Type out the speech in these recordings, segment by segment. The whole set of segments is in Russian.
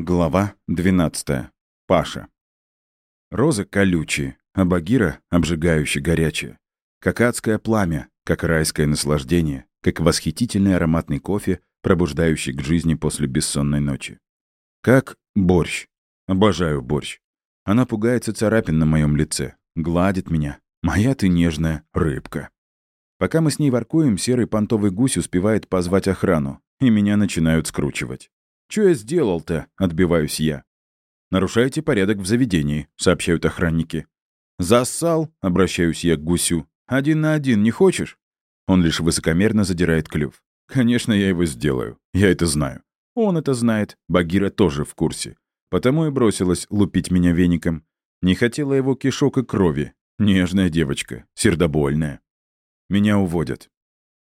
Глава 12. Паша. Розы колючие, а багира обжигающе горячая. Как адское пламя, как райское наслаждение, как восхитительный ароматный кофе, пробуждающий к жизни после бессонной ночи. Как борщ. Обожаю борщ. Она пугается царапин на моем лице, гладит меня. Моя ты нежная рыбка. Пока мы с ней воркуем, серый понтовый гусь успевает позвать охрану, и меня начинают скручивать. Че я сделал-то?» — отбиваюсь я. «Нарушаете порядок в заведении», — сообщают охранники. «Зассал?» — обращаюсь я к гусю. «Один на один не хочешь?» Он лишь высокомерно задирает клюв. «Конечно, я его сделаю. Я это знаю». «Он это знает. Багира тоже в курсе. Потому и бросилась лупить меня веником. Не хотела его кишок и крови. Нежная девочка, сердобольная. Меня уводят.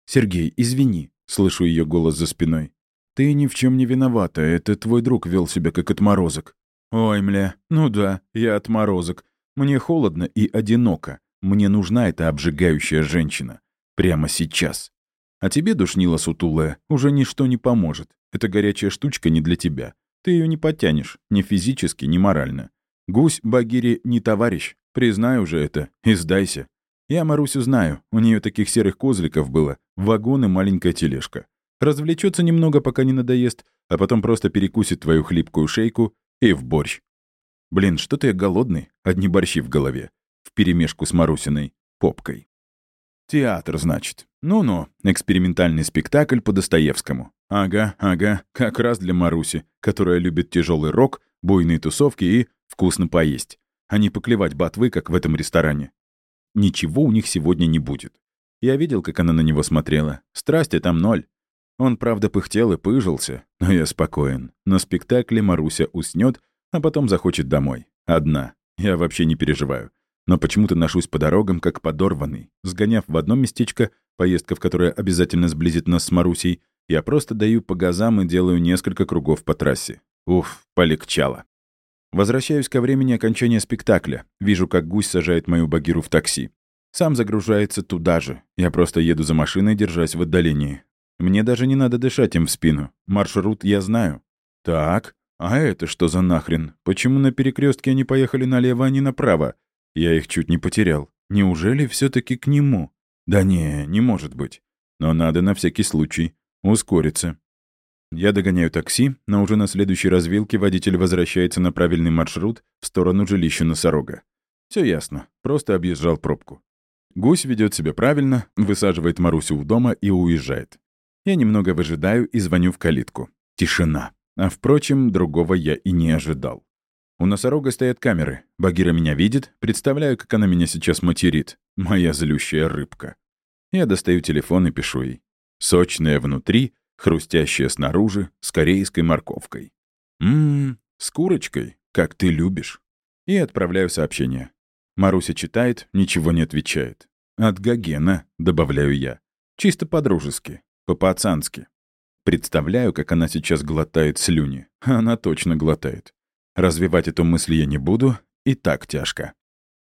«Сергей, извини», — слышу ее голос за спиной. «Ты ни в чем не виновата, это твой друг вел себя как отморозок». «Ой, мля, ну да, я отморозок. Мне холодно и одиноко. Мне нужна эта обжигающая женщина. Прямо сейчас. А тебе, душнила сутулая, уже ничто не поможет. Эта горячая штучка не для тебя. Ты ее не подтянешь, ни физически, ни морально. Гусь Багири не товарищ, признай уже это и сдайся. Я Марусю знаю, у нее таких серых козликов было, вагон и маленькая тележка развлечется немного, пока не надоест, а потом просто перекусит твою хлипкую шейку и в борщ. Блин, что-то я голодный, одни борщи в голове, вперемешку с Марусиной попкой. Театр, значит. Ну-ну, экспериментальный спектакль по Достоевскому. Ага, ага, как раз для Маруси, которая любит тяжелый рок, буйные тусовки и вкусно поесть, а не поклевать ботвы, как в этом ресторане. Ничего у них сегодня не будет. Я видел, как она на него смотрела. Страсти там ноль. Он, правда, пыхтел и пыжился, но я спокоен. На спектакле Маруся уснет, а потом захочет домой. Одна. Я вообще не переживаю. Но почему-то ношусь по дорогам, как подорванный. Сгоняв в одно местечко, поездка в которое обязательно сблизит нас с Марусей, я просто даю по газам и делаю несколько кругов по трассе. Уф, полегчало. Возвращаюсь ко времени окончания спектакля. Вижу, как гусь сажает мою багиру в такси. Сам загружается туда же. Я просто еду за машиной, держась в отдалении. Мне даже не надо дышать им в спину. Маршрут я знаю. Так, а это что за нахрен? Почему на перекрестке они поехали налево, а не направо? Я их чуть не потерял. Неужели все таки к нему? Да не, не может быть. Но надо на всякий случай ускориться. Я догоняю такси, но уже на следующей развилке водитель возвращается на правильный маршрут в сторону жилища носорога. Все ясно, просто объезжал пробку. Гусь ведет себя правильно, высаживает Марусю у дома и уезжает. Я немного выжидаю и звоню в калитку. Тишина. А, впрочем, другого я и не ожидал. У носорога стоят камеры. Багира меня видит. Представляю, как она меня сейчас материт. Моя злющая рыбка. Я достаю телефон и пишу ей. Сочная внутри, хрустящая снаружи, с корейской морковкой. «Ммм, с курочкой, как ты любишь». И отправляю сообщение. Маруся читает, ничего не отвечает. «От Гогена», — добавляю я. «Чисто по-дружески. По-пацански. Представляю, как она сейчас глотает слюни. Она точно глотает. Развивать эту мысль я не буду, и так тяжко.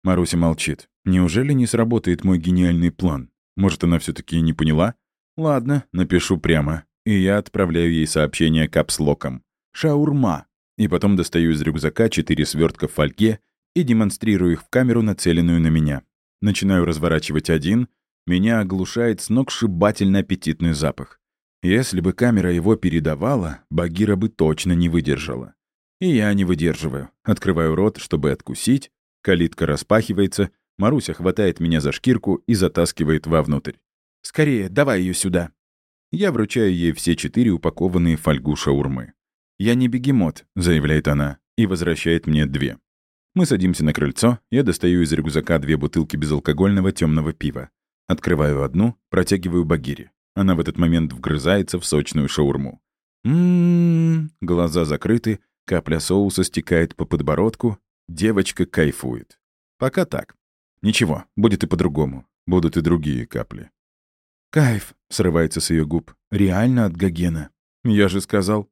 Маруся молчит. Неужели не сработает мой гениальный план? Может, она все таки не поняла? Ладно, напишу прямо. И я отправляю ей сообщение капслоком. «Шаурма!» И потом достаю из рюкзака четыре свертка в фольге и демонстрирую их в камеру, нацеленную на меня. Начинаю разворачивать один — меня оглушает сногсшибательно аппетитный запах. Если бы камера его передавала, Багира бы точно не выдержала. И я не выдерживаю. Открываю рот, чтобы откусить. Калитка распахивается. Маруся хватает меня за шкирку и затаскивает вовнутрь. «Скорее, давай ее сюда!» Я вручаю ей все четыре упакованные фольгу шаурмы. «Я не бегемот», — заявляет она, и возвращает мне две. Мы садимся на крыльцо, я достаю из рюкзака две бутылки безалкогольного темного пива. Открываю одну, протягиваю Багири. Она в этот момент вгрызается в сочную шаурму. Ммм, глаза закрыты, капля соуса стекает по подбородку, девочка кайфует. Пока так. Ничего, будет и по-другому. Будут и другие капли. «Кайф!» — срывается с ее губ. «Реально от Гогена!» «Я же сказал!»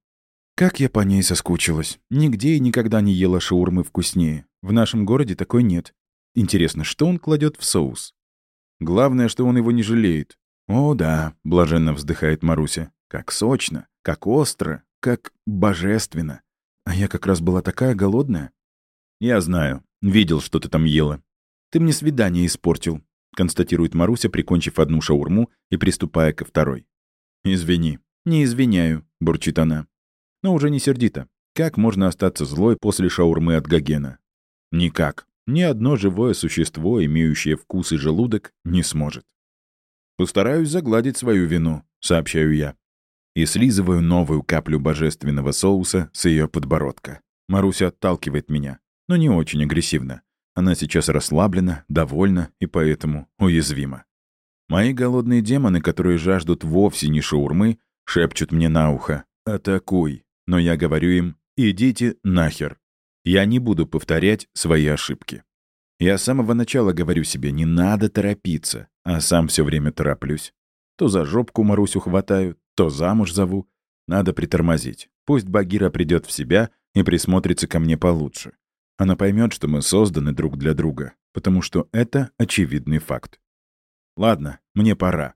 «Как я по ней соскучилась! Нигде и никогда не ела шаурмы вкуснее. В нашем городе такой нет. Интересно, что он кладет в соус? Главное, что он его не жалеет. «О, да», — блаженно вздыхает Маруся. «Как сочно, как остро, как божественно. А я как раз была такая голодная». «Я знаю. Видел, что ты там ела». «Ты мне свидание испортил», — констатирует Маруся, прикончив одну шаурму и приступая ко второй. «Извини». «Не извиняю», — бурчит она. Но уже не сердито. Как можно остаться злой после шаурмы от Гогена? Никак ни одно живое существо, имеющее вкус и желудок, не сможет. «Постараюсь загладить свою вину», — сообщаю я. И слизываю новую каплю божественного соуса с ее подбородка. Маруся отталкивает меня, но не очень агрессивно. Она сейчас расслаблена, довольна и поэтому уязвима. Мои голодные демоны, которые жаждут вовсе не шаурмы, шепчут мне на ухо «Атакуй!» Но я говорю им «Идите нахер!» Я не буду повторять свои ошибки. Я с самого начала говорю себе, не надо торопиться, а сам все время тороплюсь. То за жопку Марусю хватаю, то замуж зову. Надо притормозить. Пусть Багира придет в себя и присмотрится ко мне получше. Она поймет, что мы созданы друг для друга, потому что это очевидный факт. Ладно, мне пора.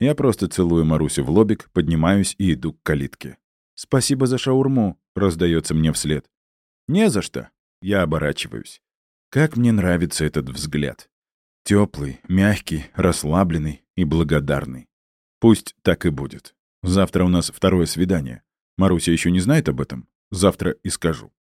Я просто целую Марусю в лобик, поднимаюсь и иду к калитке. «Спасибо за шаурму», — раздается мне вслед. «Не за что!» — я оборачиваюсь. Как мне нравится этот взгляд. Теплый, мягкий, расслабленный и благодарный. Пусть так и будет. Завтра у нас второе свидание. Маруся еще не знает об этом? Завтра и скажу.